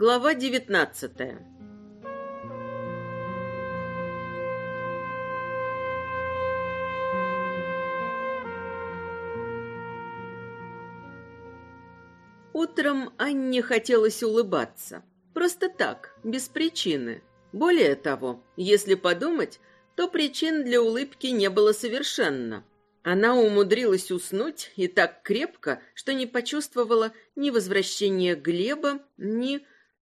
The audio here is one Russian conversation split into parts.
Глава девятнадцатая Утром Анне хотелось улыбаться. Просто так, без причины. Более того, если подумать, то причин для улыбки не было совершенно. Она умудрилась уснуть и так крепко, что не почувствовала ни возвращения Глеба, ни...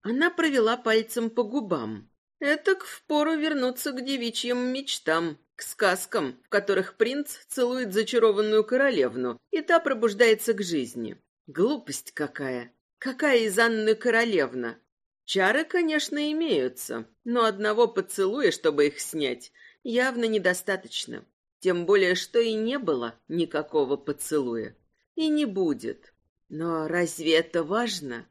Она провела пальцем по губам. Этак впору вернуться к девичьим мечтам, к сказкам, в которых принц целует зачарованную королевну, и та пробуждается к жизни. Глупость какая! Какая из Анны королевна? Чары, конечно, имеются, но одного поцелуя, чтобы их снять, явно недостаточно. Тем более, что и не было никакого поцелуя. И не будет. Но разве это важно?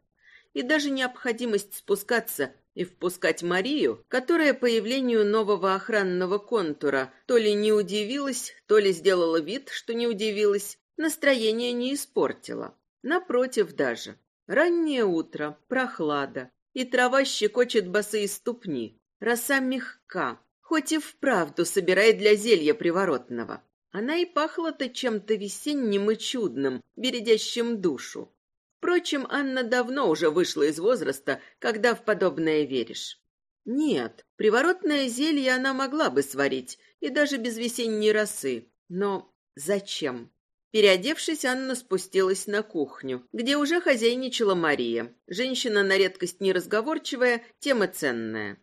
И даже необходимость спускаться и впускать Марию, которая появлению нового охранного контура то ли не удивилась, то ли сделала вид, что не удивилась, настроение не испортила. Напротив даже. Раннее утро, прохлада, и трава щекочет босые ступни. Роса мягка, хоть и вправду собирает для зелья приворотного. Она и пахла-то чем-то весенним и чудным, бередящим душу. Впрочем, Анна давно уже вышла из возраста, когда в подобное веришь. Нет, приворотное зелье она могла бы сварить, и даже без весенней росы. Но зачем? Переодевшись, Анна спустилась на кухню, где уже хозяйничала Мария. Женщина на редкость неразговорчивая, тема ценная.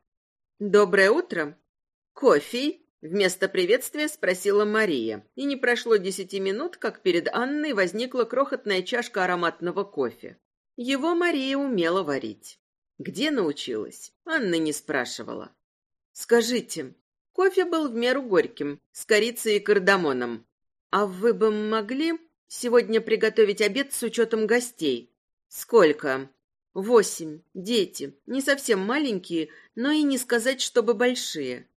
«Доброе утро!» «Кофе?» — вместо приветствия спросила Мария. И не прошло десяти минут, как перед Анной возникла крохотная чашка ароматного кофе. Его Мария умела варить. Где научилась? Анна не спрашивала. «Скажите, кофе был в меру горьким, с корицей и кардамоном. «А вы бы могли сегодня приготовить обед с учетом гостей?» «Сколько?» «Восемь. Дети. Не совсем маленькие, но и не сказать, чтобы большие».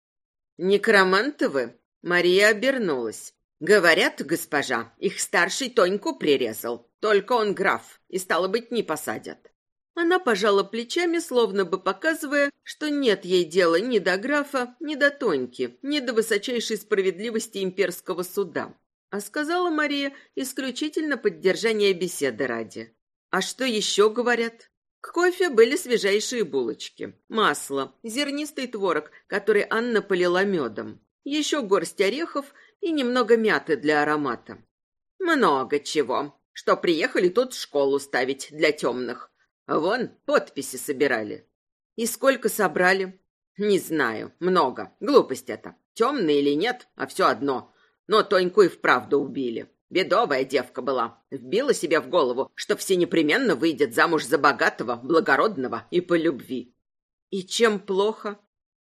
«Некроманты вы?» Мария обернулась. «Говорят, госпожа, их старший Тоньку прирезал. Только он граф, и, стало быть, не посадят». Она пожала плечами, словно бы показывая, что нет ей дела ни до графа, ни до Тоньки, ни до высочайшей справедливости имперского суда. А сказала Мария исключительно поддержание беседы ради. А что еще говорят? К кофе были свежайшие булочки, масло, зернистый творог, который Анна полила медом, еще горсть орехов и немного мяты для аромата. Много чего. Что приехали тут школу ставить для темных. Вон, подписи собирали. И сколько собрали? Не знаю. Много. Глупость это. Темный или нет, а все одно. Но Тоньку и вправду убили. Бедовая девка была. Вбила себе в голову, что все непременно выйдет замуж за богатого, благородного и по любви. И чем плохо?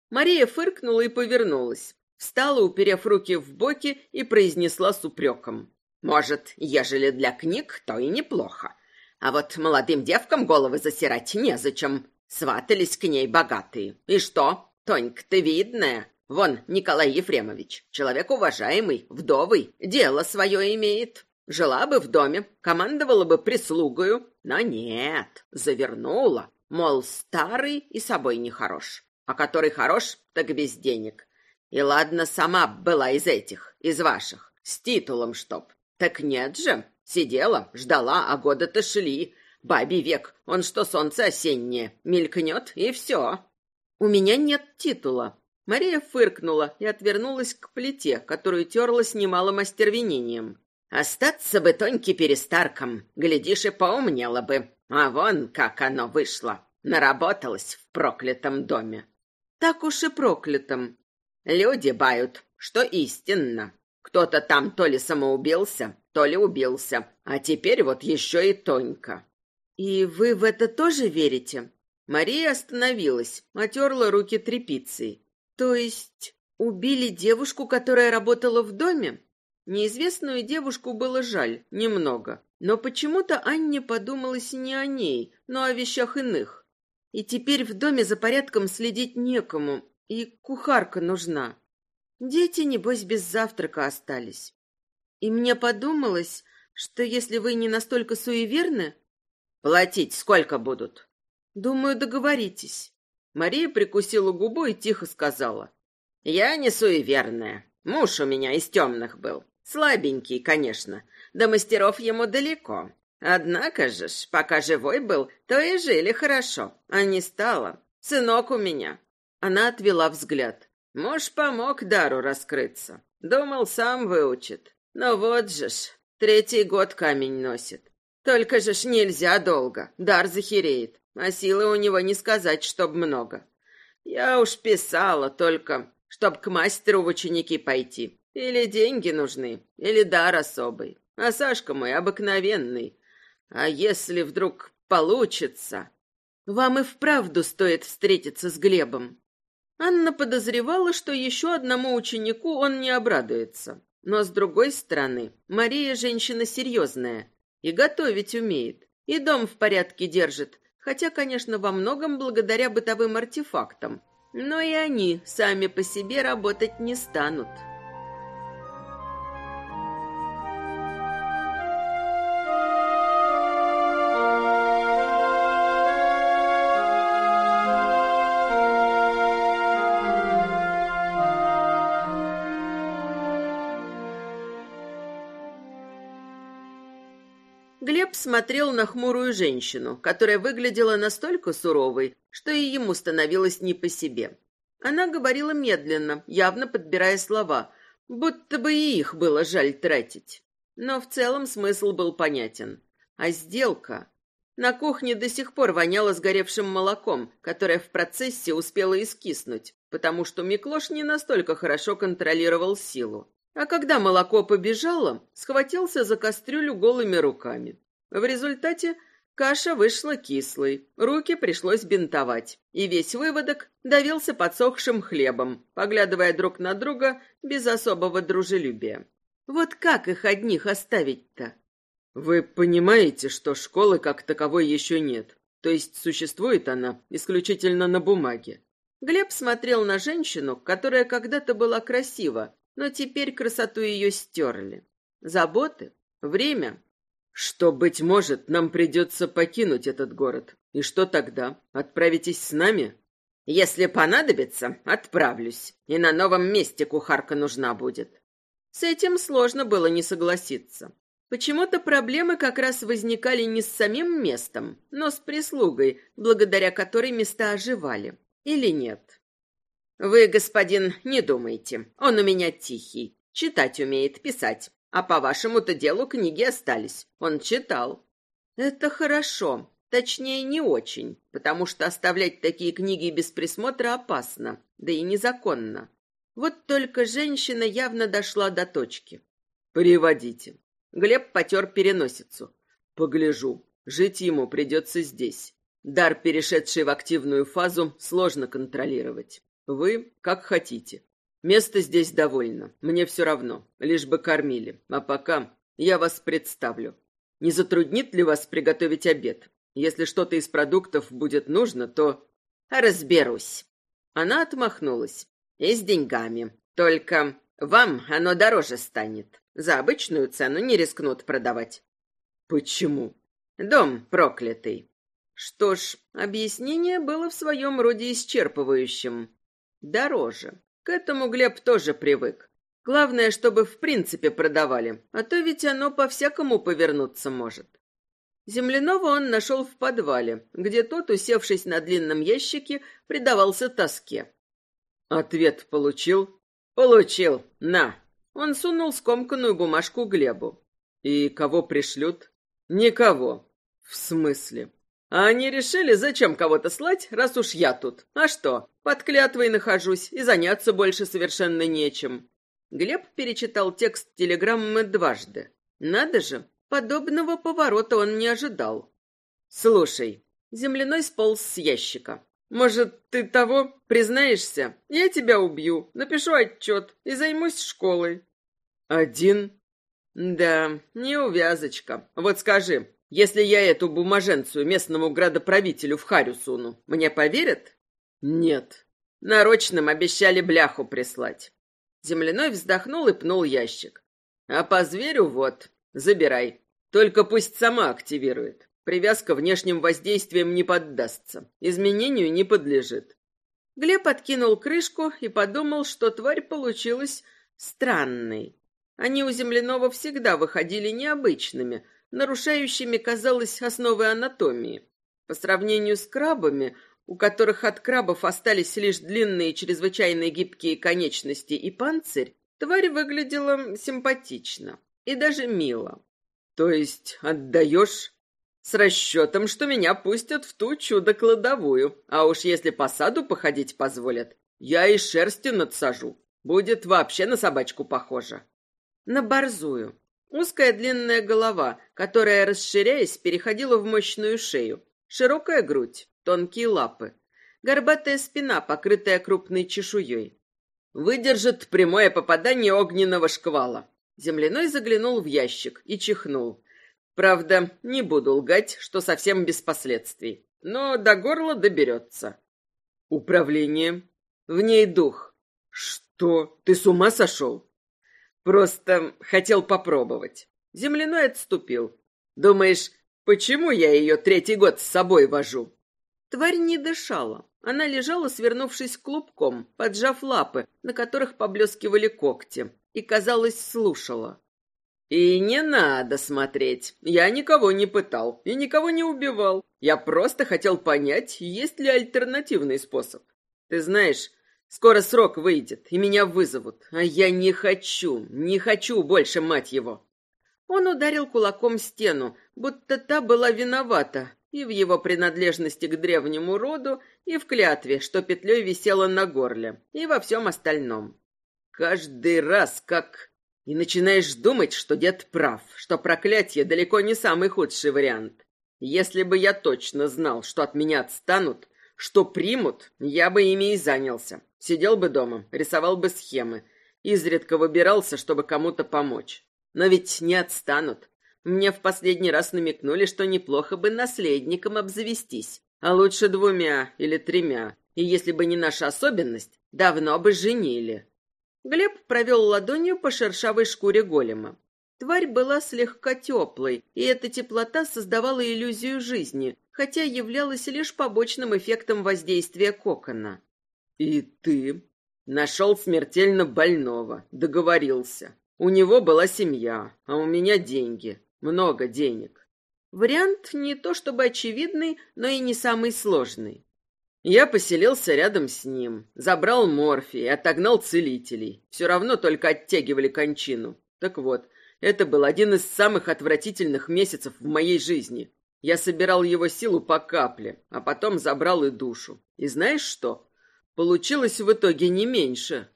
Мария фыркнула и повернулась. Встала, уперев руки в боки, и произнесла с упреком. «Может, ежели для книг, то и неплохо. А вот молодым девкам головы засирать незачем. Сватались к ней богатые. И что? Тонька-то видная. Вон, Николай Ефремович, человек уважаемый, вдовый, дело свое имеет. Жила бы в доме, командовала бы прислугою, но нет, завернула. Мол, старый и собой нехорош, а который хорош, так без денег. И ладно, сама была из этих, из ваших, с титулом чтоб. Так нет же, сидела, ждала, а годы-то шли. Бабий век, он что солнце осеннее, мелькнет и все. У меня нет титула, Мария фыркнула и отвернулась к плите, которую терла с немалым остервенением. «Остаться бы Тоньке перестарком, глядишь, и поумнела бы. А вон как оно вышло. Наработалась в проклятом доме». «Так уж и проклятом». «Люди бают, что истинно. Кто-то там то ли самоубился, то ли убился, а теперь вот еще и Тонька». «И вы в это тоже верите?» Мария остановилась, отерла руки тряпицей. То есть убили девушку, которая работала в доме? Неизвестную девушку было жаль, немного. Но почему-то Анне подумалось не о ней, но о вещах иных. И теперь в доме за порядком следить некому, и кухарка нужна. Дети, небось, без завтрака остались. И мне подумалось, что если вы не настолько суеверны... Платить сколько будут? Думаю, договоритесь. Мария прикусила губу и тихо сказала. Я не суеверная. Муж у меня из темных был. Слабенький, конечно. До мастеров ему далеко. Однако же ж, пока живой был, то и жили хорошо. А не стало. Сынок у меня. Она отвела взгляд. Муж помог дару раскрыться. Думал, сам выучит. Но вот же ж, третий год камень носит. Только же ж нельзя долго, дар захереет, а силы у него не сказать, чтоб много. Я уж писала только, чтоб к мастеру в ученики пойти. Или деньги нужны, или дар особый. А Сашка мой обыкновенный. А если вдруг получится... Вам и вправду стоит встретиться с Глебом. Анна подозревала, что еще одному ученику он не обрадуется. Но, с другой стороны, Мария женщина серьезная и готовить умеет, и дом в порядке держит, хотя, конечно, во многом благодаря бытовым артефактам. Но и они сами по себе работать не станут. Смотрел на хмурую женщину, которая выглядела настолько суровой, что и ему становилось не по себе. Она говорила медленно, явно подбирая слова, будто бы и их было жаль тратить. Но в целом смысл был понятен. А сделка... На кухне до сих пор воняло сгоревшим молоком, которое в процессе успело искиснуть, потому что Миклош не настолько хорошо контролировал силу. А когда молоко побежало, схватился за кастрюлю голыми руками. В результате каша вышла кислой, руки пришлось бинтовать, и весь выводок давился подсохшим хлебом, поглядывая друг на друга без особого дружелюбия. Вот как их одних оставить-то? Вы понимаете, что школы как таковой еще нет, то есть существует она исключительно на бумаге. Глеб смотрел на женщину, которая когда-то была красива, но теперь красоту ее стерли. Заботы, время. Что, быть может, нам придется покинуть этот город. И что тогда? Отправитесь с нами? Если понадобится, отправлюсь. И на новом месте кухарка нужна будет. С этим сложно было не согласиться. Почему-то проблемы как раз возникали не с самим местом, но с прислугой, благодаря которой места оживали. Или нет? Вы, господин, не думайте. Он у меня тихий. Читать умеет, писать. А по вашему-то делу книги остались. Он читал. Это хорошо. Точнее, не очень, потому что оставлять такие книги без присмотра опасно, да и незаконно. Вот только женщина явно дошла до точки. «Приводите». Глеб потер переносицу. «Погляжу. Жить ему придется здесь. Дар, перешедший в активную фазу, сложно контролировать. Вы как хотите. Места здесь довольно. Мне все равно. Лишь бы кормили. А пока я вас представлю. Не затруднит ли вас приготовить обед? Если что-то из продуктов будет нужно, то... Разберусь. Она отмахнулась. И с деньгами. Только вам оно дороже станет. За обычную цену не рискнут продавать. Почему? Дом проклятый. Что ж, объяснение было в своем роде исчерпывающим. Дороже. К этому Глеб тоже привык. Главное, чтобы в принципе продавали, а то ведь оно по-всякому повернуться может. Земляного он нашел в подвале, где тот, усевшись на длинном ящике, предавался тоске. Ответ получил? Получил. На. Он сунул скомканную бумажку Глебу. И кого пришлют? Никого. В смысле? А они решили, зачем кого-то слать, раз уж я тут. А что, под клятвой нахожусь, и заняться больше совершенно нечем. Глеб перечитал текст телеграммы дважды. Надо же, подобного поворота он не ожидал. Слушай, земляной сполз с ящика. Может, ты того признаешься? Я тебя убью, напишу отчет и займусь школой. Один? Да, неувязочка. Вот скажи, если я эту бумаженцию местному градоправителю в харю суну, мне поверят? Нет. Нарочным обещали бляху прислать. Земляной вздохнул и пнул ящик. А по зверю вот, забирай. Только пусть сама активирует. Привязка внешним воздействием не поддастся, изменению не подлежит. Глеб откинул крышку и подумал, что тварь получилась странной. Они у земляного всегда выходили необычными, нарушающими, казалось, основы анатомии. По сравнению с крабами, у которых от крабов остались лишь длинные чрезвычайно гибкие конечности и панцирь, тварь выглядела симпатично и даже мило. То есть отдаешь с расчетом, что меня пустят в ту чудо-кладовую, а уж если по саду походить позволят, я и шерсти надсажу. Будет вообще на собачку похоже. На борзую. Узкая длинная голова, которая, расширяясь, переходила в мощную шею. Широкая грудь, тонкие лапы. Горбатая спина, покрытая крупной чешуей. Выдержит прямое попадание огненного шквала. Земляной заглянул в ящик и чихнул. Правда, не буду лгать, что совсем без последствий. Но до горла доберется. Управление. В ней дух. Что? Ты с ума сошел? Просто хотел попробовать. Земляной отступил. Думаешь, почему я ее третий год с собой вожу? Тварь не дышала. Она лежала, свернувшись клубком, поджав лапы, на которых поблескивали когти, и, казалось, слушала. И не надо смотреть. Я никого не пытал и никого не убивал. Я просто хотел понять, есть ли альтернативный способ. Ты знаешь, Скоро срок выйдет, и меня вызовут. А я не хочу, не хочу больше, мать его. Он ударил кулаком стену, будто та была виновата, и в его принадлежности к древнему роду, и в клятве, что петлей висела на горле, и во всем остальном. Каждый раз как... И начинаешь думать, что дед прав, что проклятие далеко не самый худший вариант. Если бы я точно знал, что от меня отстанут, что примут, я бы ими и занялся. Сидел бы дома, рисовал бы схемы, изредка выбирался, чтобы кому-то помочь. Но ведь не отстанут. Мне в последний раз намекнули, что неплохо бы наследником обзавестись, а лучше двумя или тремя. И если бы не наша особенность, давно бы женили. Глеб провел ладонью по шершавой шкуре голема. Тварь была слегка теплой, и эта теплота создавала иллюзию жизни, хотя являлась лишь побочным эффектом воздействия кокона. «И ты?» «Нашел смертельно больного, договорился. У него была семья, а у меня деньги, много денег». Вариант не то чтобы очевидный, но и не самый сложный. Я поселился рядом с ним, забрал морфий, отогнал целителей. Все равно только оттягивали кончину. Так вот, это был один из самых отвратительных месяцев в моей жизни. Я собирал его силу по капле, а потом забрал и душу. И знаешь что? Получилось в итоге не меньше.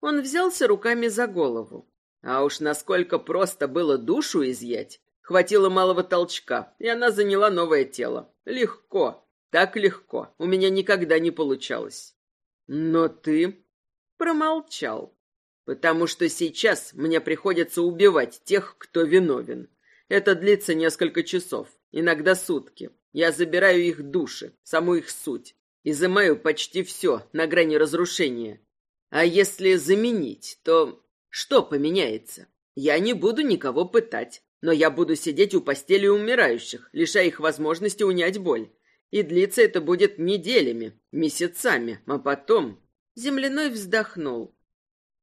Он взялся руками за голову. А уж насколько просто было душу изъять. Хватило малого толчка, и она заняла новое тело. Легко, так легко. У меня никогда не получалось. Но ты промолчал. Потому что сейчас мне приходится убивать тех, кто виновен. Это длится несколько часов, иногда сутки. Я забираю их души, саму их суть. Изымаю почти все на грани разрушения. А если заменить, то что поменяется? Я не буду никого пытать, но я буду сидеть у постели умирающих, лишая их возможности унять боль. И длиться это будет неделями, месяцами, а потом... Земляной вздохнул.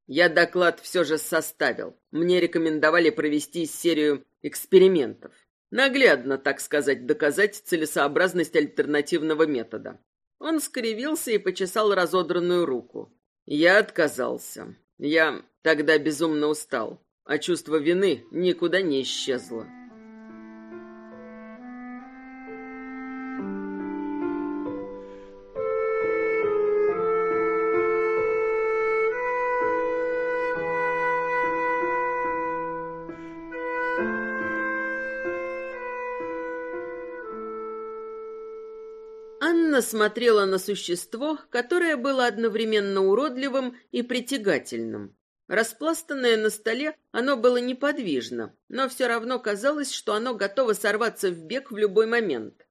Я доклад все же составил. Мне рекомендовали провести серию экспериментов. Наглядно, так сказать, доказать целесообразность альтернативного метода. Он скривился и почесал разодранную руку. Я отказался. Я тогда безумно устал, а чувство вины никуда не исчезло. Смотрела на существо, которое было одновременно уродливым и притягательным. Распластанное на столе, оно было неподвижно, но все равно казалось, что оно готово сорваться в бег в любой момент.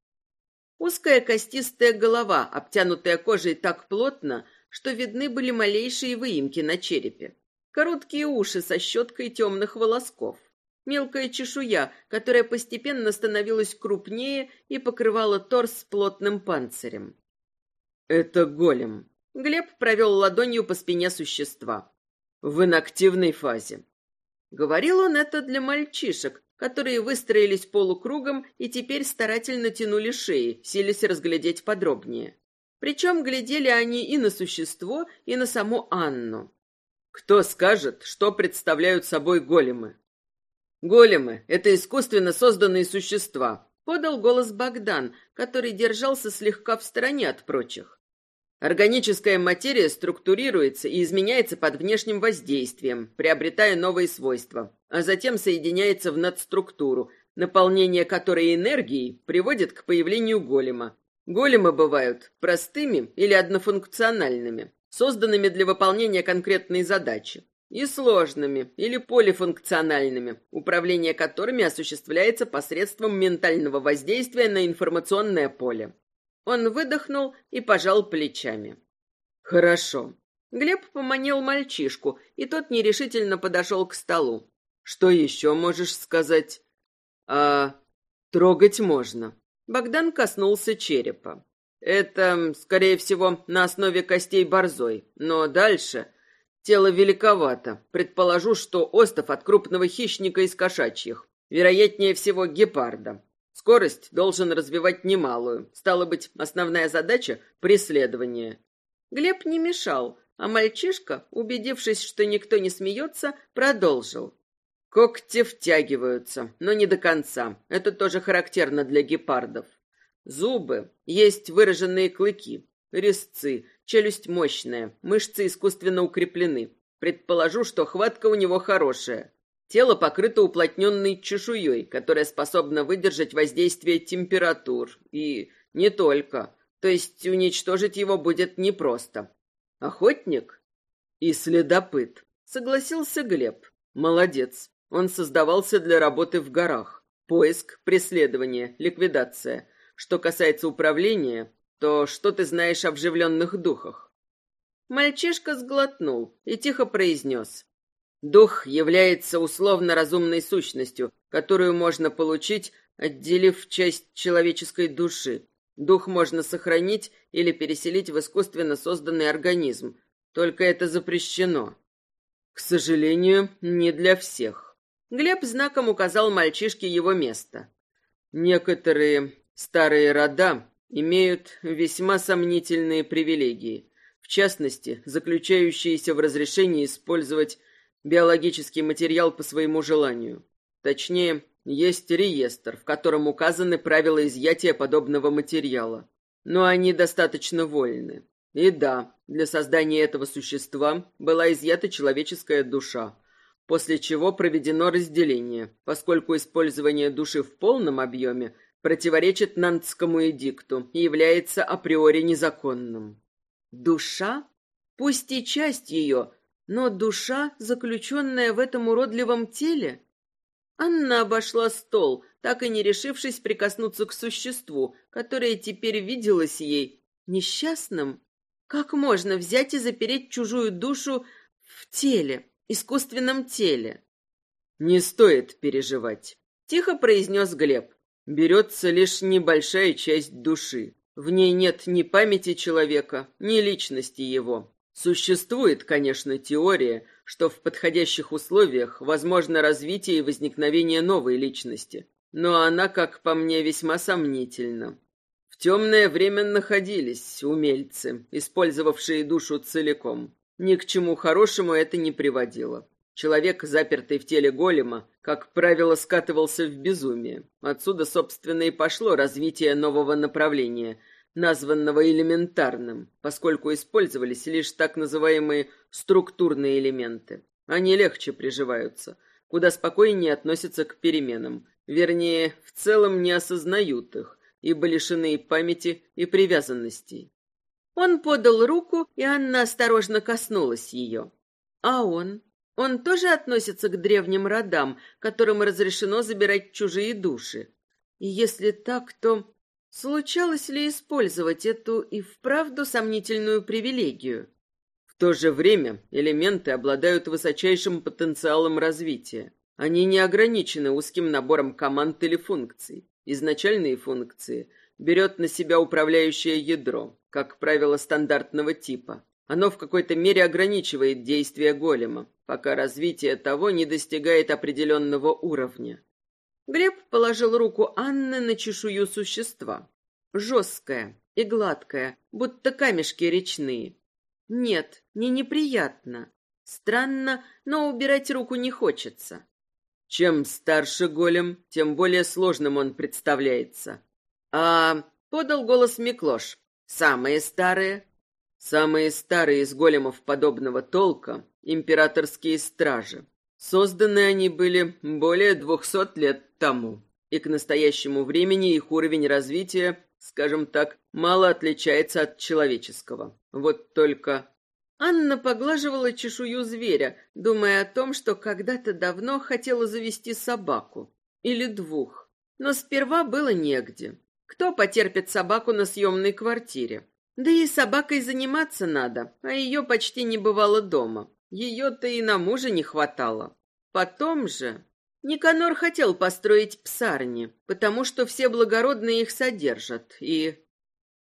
Узкая костистая голова, обтянутая кожей так плотно, что видны были малейшие выемки на черепе. Короткие уши со щеткой темных волосков. Мелкая чешуя, которая постепенно становилась крупнее и покрывала торс плотным панцирем. «Это голем». Глеб провел ладонью по спине существа. «В инактивной фазе». Говорил он это для мальчишек, которые выстроились полукругом и теперь старательно тянули шеи, силясь разглядеть подробнее. Причем глядели они и на существо, и на саму Анну. Кто скажет, что представляют собой големы? Големы — это искусственно созданные существа, подал голос Богдан, который держался слегка в стороне от прочих. Органическая материя структурируется и изменяется под внешним воздействием, приобретая новые свойства, а затем соединяется в надструктуру, наполнение которой энергией приводит к появлению голема. Големы бывают простыми или однофункциональными, созданными для выполнения конкретной задачи и сложными или полифункциональными, управление которыми осуществляется посредством ментального воздействия на информационное поле. Он выдохнул и пожал плечами. Хорошо. Глеб поманил мальчишку, и тот нерешительно подошел к столу. Что еще можешь сказать? А трогать можно. Богдан коснулся черепа. Это, скорее всего, на основе костей борзой, но дальше Тело великовато. Предположу, что остов от крупного хищника из кошачьих. Вероятнее всего, гепарда. Скорость должен развивать немалую. Стало быть, основная задача — преследование. Глеб не мешал, а мальчишка, убедившись, что никто не смеется, продолжил. Когти втягиваются, но не до конца. Это тоже характерно для гепардов. Зубы, есть выраженные клыки, резцы, Челюсть мощная, мышцы искусственно укреплены. Предположу, что хватка у него хорошая. Тело покрыто уплотненной чешуей, которая способна выдержать воздействие температур. И не только. То есть уничтожить его будет непросто. Охотник и следопыт. Согласился Глеб. Молодец. Он создавался для работы в горах. Поиск, преследование, ликвидация. Что касается управления, то что ты знаешь о вживленных духах?» Мальчишка сглотнул и тихо произнес. «Дух является условно разумной сущностью, которую можно получить, отделив часть человеческой души. Дух можно сохранить или переселить в искусственно созданный организм, только это запрещено. К сожалению, не для всех. Глеб знаком указал мальчишке его место. Некоторые старые рода имеют весьма сомнительные привилегии, в частности, заключающиеся в разрешении использовать биологический материал по своему желанию. Точнее, есть реестр, в котором указаны правила изъятия подобного материала. Но они достаточно вольны. И да, для создания этого существа была изъята человеческая душа, после чего проведено разделение, поскольку использование души в полном объеме противоречит Нантскому эдикту и является априори незаконным. Душа? Пусть и часть ее, но душа, заключенная в этом уродливом теле? Анна обошла стол, так и не решившись прикоснуться к существу, которое теперь виделось ей несчастным. Как можно взять и запереть чужую душу в теле, искусственном теле? Не стоит переживать, тихо произнес Глеб берется лишь небольшая часть души. В ней нет ни памяти человека, ни личности его. Существует, конечно, теория, что в подходящих условиях возможно развитие и возникновение новой личности, но она, как по мне, весьма сомнительна. В темное время находились умельцы, использовавшие душу целиком. Ни к чему хорошему это не приводило. Человек, запертый в теле голема, как правило, скатывался в безумие. Отсюда, собственно, и пошло развитие нового направления, названного элементарным, поскольку использовались лишь так называемые структурные элементы. Они легче приживаются, куда спокойнее относятся к переменам, вернее, в целом не осознают их, ибо лишены памяти, и привязанностей. Он подал руку, и Анна осторожно коснулась ее. А он? Он тоже относится к древним родам, которым разрешено забирать чужие души. И если так, то случалось ли использовать эту и вправду сомнительную привилегию? В то же время элементы обладают высочайшим потенциалом развития. Они не ограничены узким набором команд или функций. Изначальные функции берет на себя управляющее ядро, как правило, стандартного типа. Оно в какой-то мере ограничивает действия голема, пока развитие того не достигает определенного уровня. Глеб положил руку Анны на чешую существа. Жесткая и гладкая, будто камешки речные. Нет, не неприятно. Странно, но убирать руку не хочется. Чем старше голем, тем более сложным он представляется. А подал голос Миклош. Самые старые Самые старые из големов подобного толка — императорские стражи. Созданы они были более двухсот лет тому, и к настоящему времени их уровень развития, скажем так, мало отличается от человеческого. Вот только... Анна поглаживала чешую зверя, думая о том, что когда-то давно хотела завести собаку. Или двух. Но сперва было негде. Кто потерпит собаку на съемной квартире? Да и собакой заниматься надо, а ее почти не бывало дома. Ее-то и на мужа не хватало. Потом же... Никанор хотел построить псарни, потому что все благородные их содержат, и...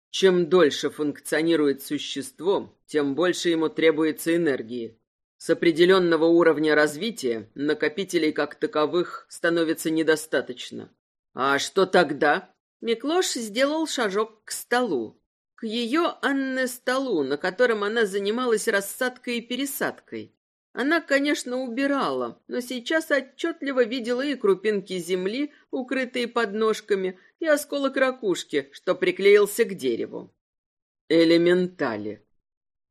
Чем дольше функционирует существо, тем больше ему требуется энергии. С определенного уровня развития накопителей как таковых становится недостаточно. А что тогда? Миклош сделал шажок к столу, к ее Анне столу, на котором она занималась рассадкой и пересадкой. Она, конечно, убирала, но сейчас отчетливо видела и крупинки земли, укрытые подножками, и осколок ракушки, что приклеился к дереву. Элементали.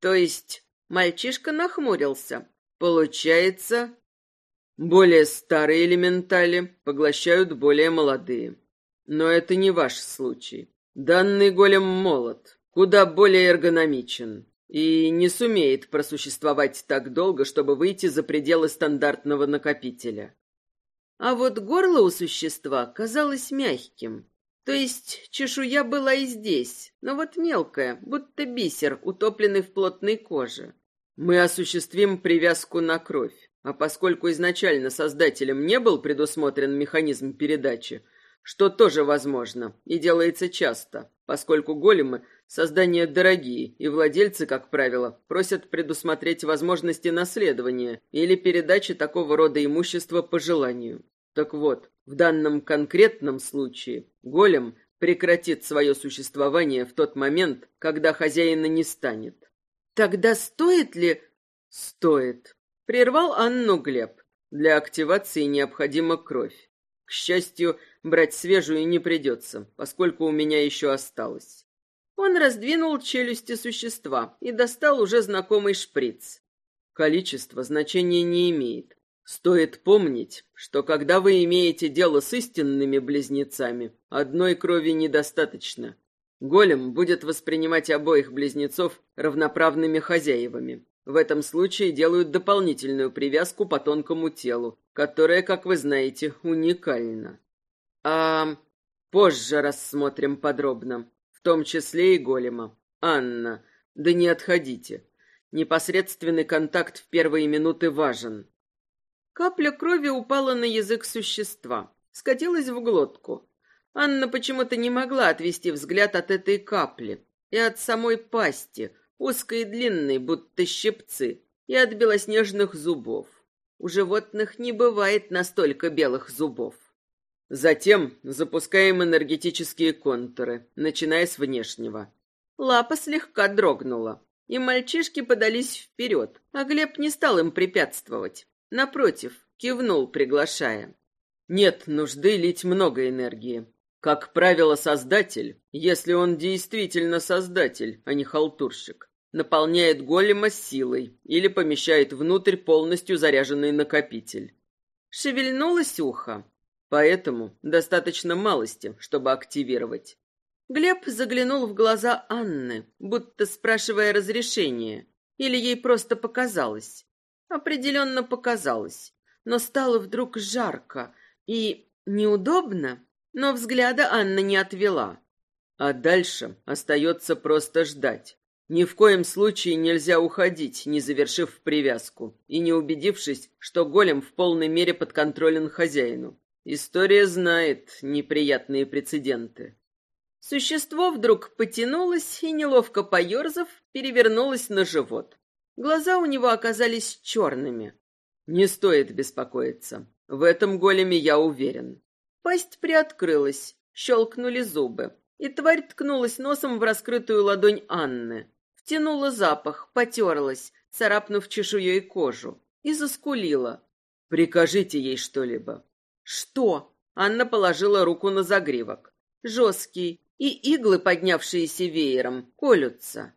То есть мальчишка нахмурился. Получается, более старые элементали поглощают более молодые. Но это не ваш случай. Данный голем молод, куда более эргономичен и не сумеет просуществовать так долго, чтобы выйти за пределы стандартного накопителя. А вот горло у существа казалось мягким. То есть чешуя была и здесь, но вот мелкая, будто бисер, утопленный в плотной коже. Мы осуществим привязку на кровь, а поскольку изначально создателем не был предусмотрен механизм передачи, что тоже возможно и делается часто, поскольку големы – создания дорогие, и владельцы, как правило, просят предусмотреть возможности наследования или передачи такого рода имущества по желанию. Так вот, в данном конкретном случае голем прекратит свое существование в тот момент, когда хозяина не станет. Тогда стоит ли... Стоит. Прервал Анну Глеб. Для активации необходима кровь. К счастью, Брать свежую не придется, поскольку у меня еще осталось. Он раздвинул челюсти существа и достал уже знакомый шприц. Количество значения не имеет. Стоит помнить, что когда вы имеете дело с истинными близнецами, одной крови недостаточно. Голем будет воспринимать обоих близнецов равноправными хозяевами. В этом случае делают дополнительную привязку по тонкому телу, которая, как вы знаете, уникальна. А позже рассмотрим подробно, в том числе и голема. Анна, да не отходите. Непосредственный контакт в первые минуты важен. Капля крови упала на язык существа, скатилась в глотку. Анна почему-то не могла отвести взгляд от этой капли и от самой пасти, узкой и длинной, будто щипцы, и от белоснежных зубов. У животных не бывает настолько белых зубов. Затем запускаем энергетические контуры, начиная с внешнего. Лапа слегка дрогнула, и мальчишки подались вперед, а Глеб не стал им препятствовать. Напротив, кивнул, приглашая. Нет нужды лить много энергии. Как правило, создатель, если он действительно создатель, а не халтурщик, наполняет голема силой или помещает внутрь полностью заряженный накопитель. Шевельнулось ухо, Поэтому достаточно малости, чтобы активировать. Глеб заглянул в глаза Анны, будто спрашивая разрешения, или ей просто показалось. Определенно показалось, но стало вдруг жарко и неудобно, но взгляда Анна не отвела. А дальше остается просто ждать. Ни в коем случае нельзя уходить, не завершив привязку и не убедившись, что голем в полной мере подконтролен хозяину. История знает неприятные прецеденты. Существо вдруг потянулось и, неловко поерзав, перевернулось на живот. Глаза у него оказались черными. Не стоит беспокоиться. В этом големе я уверен. Пасть приоткрылась, щелкнули зубы, и тварь ткнулась носом в раскрытую ладонь Анны. Втянула запах, потерлась, царапнув чешуей кожу, и заскулила. «Прикажите ей что-либо». «Что?» Анна положила руку на загривок. Жесткий, и иглы, поднявшиеся веером, колются.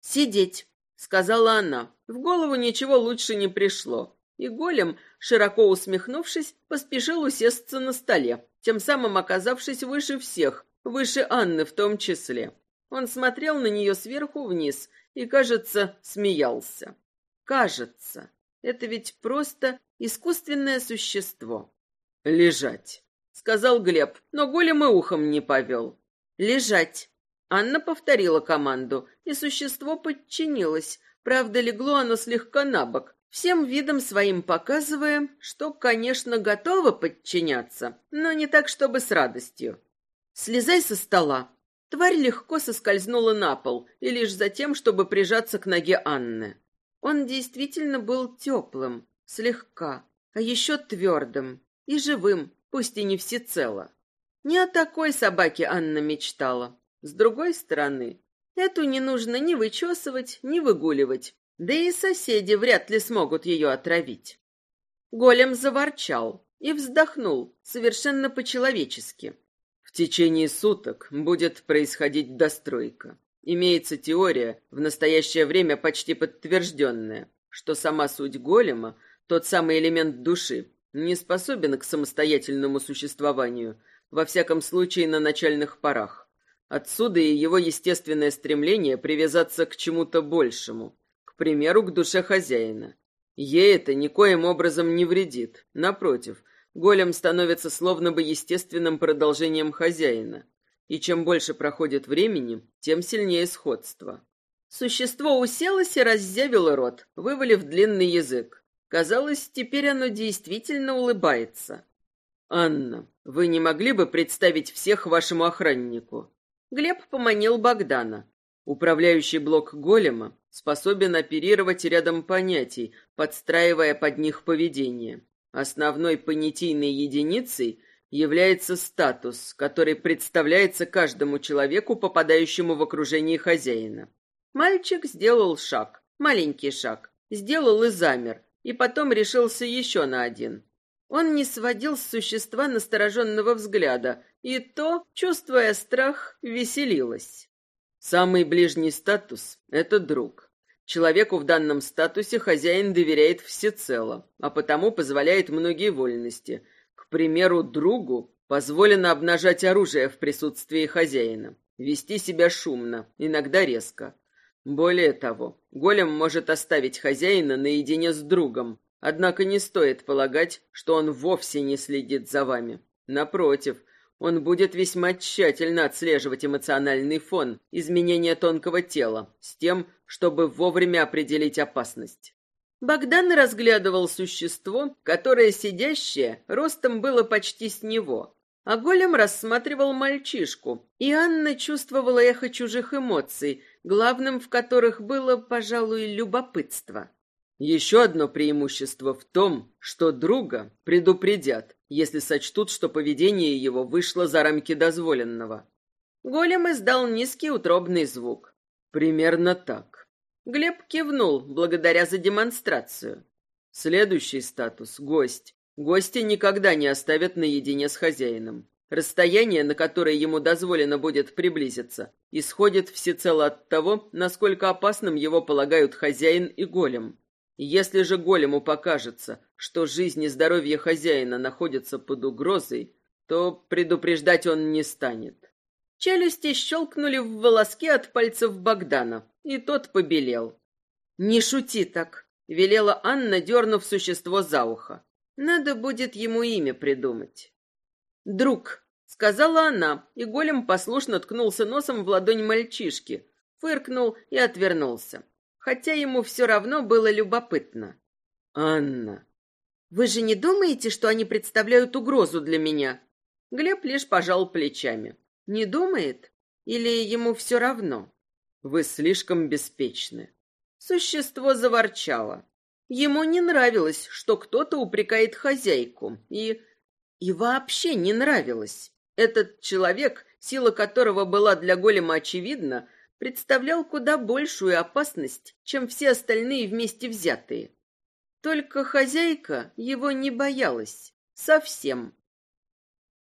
«Сидеть», — сказала она. В голову ничего лучше не пришло. И голем, широко усмехнувшись, поспешил усесться на столе, тем самым оказавшись выше всех, выше Анны в том числе. Он смотрел на нее сверху вниз и, кажется, смеялся. Кажется. Это ведь просто искусственное существо. «Лежать», — сказал Глеб, но голем и ухом не повел. «Лежать». Анна повторила команду, и существо подчинилось. Правда, легло оно слегка на бок, всем видом своим показывая, что, конечно, готово подчиняться, но не так, чтобы с радостью. «Слезай со стола». Тварь легко соскользнула на пол, и лишь за тем, чтобы прижаться к ноге Анны. Он действительно был теплым, слегка, а еще твердым и живым, пусть и не всецело. Не о такой собаке Анна мечтала. С другой стороны, эту не нужно ни вычесывать, ни выгуливать, да и соседи вряд ли смогут ее отравить. Голем заворчал и вздохнул, совершенно по-человечески. В течение суток будет происходить достройка. Имеется теория, в настоящее время почти подтвержденная, что сама суть голема, тот самый элемент души, не способен к самостоятельному существованию, во всяком случае на начальных порах. Отсюда и его естественное стремление привязаться к чему-то большему, к примеру, к душе хозяина. Ей это никоим образом не вредит. Напротив, голем становится словно бы естественным продолжением хозяина. И чем больше проходит времени, тем сильнее сходство. Существо уселось и раззявило рот, вывалив длинный язык. Казалось, теперь оно действительно улыбается. «Анна, вы не могли бы представить всех вашему охраннику?» Глеб поманил Богдана. Управляющий блок голема способен оперировать рядом понятий, подстраивая под них поведение. Основной понятийной единицей является статус, который представляется каждому человеку, попадающему в окружение хозяина. Мальчик сделал шаг, маленький шаг, сделал и замер, и потом решился еще на один. Он не сводил с существа настороженного взгляда, и то, чувствуя страх, веселилась. Самый ближний статус — это друг. Человеку в данном статусе хозяин доверяет всецело, а потому позволяет многие вольности. К примеру, другу позволено обнажать оружие в присутствии хозяина, вести себя шумно, иногда резко. Более того, голем может оставить хозяина наедине с другом, однако не стоит полагать, что он вовсе не следит за вами. Напротив, он будет весьма тщательно отслеживать эмоциональный фон, изменения тонкого тела, с тем, чтобы вовремя определить опасность. Богдан разглядывал существо, которое сидящее ростом было почти с него, а голем рассматривал мальчишку, и Анна чувствовала эхо чужих эмоций, главным в которых было, пожалуй, любопытство. Еще одно преимущество в том, что друга предупредят, если сочтут, что поведение его вышло за рамки дозволенного. Голем издал низкий утробный звук. Примерно так. Глеб кивнул, благодаря за демонстрацию. Следующий статус — гость. Гости никогда не оставят наедине с хозяином. Расстояние, на которое ему дозволено будет приблизиться, исходит всецело от того, насколько опасным его полагают хозяин и голем. Если же голему покажется, что жизнь и здоровье хозяина находятся под угрозой, то предупреждать он не станет. Челюсти щелкнули в волоски от пальцев Богдана, и тот побелел. «Не шути так», — велела Анна, дернув существо за ухо. «Надо будет ему имя придумать». «Друг», — сказала она, и голем послушно ткнулся носом в ладонь мальчишки. фыркнул и отвернулся. Хотя ему все равно было любопытно. «Анна, вы же не думаете, что они представляют угрозу для меня?» Глеб лишь пожал плечами. «Не думает? Или ему все равно?» «Вы слишком беспечны». Существо заворчало. Ему не нравилось, что кто-то упрекает хозяйку, и... И вообще не нравилось. Этот человек, сила которого была для голема очевидна, представлял куда большую опасность, чем все остальные вместе взятые. Только хозяйка его не боялась. Совсем.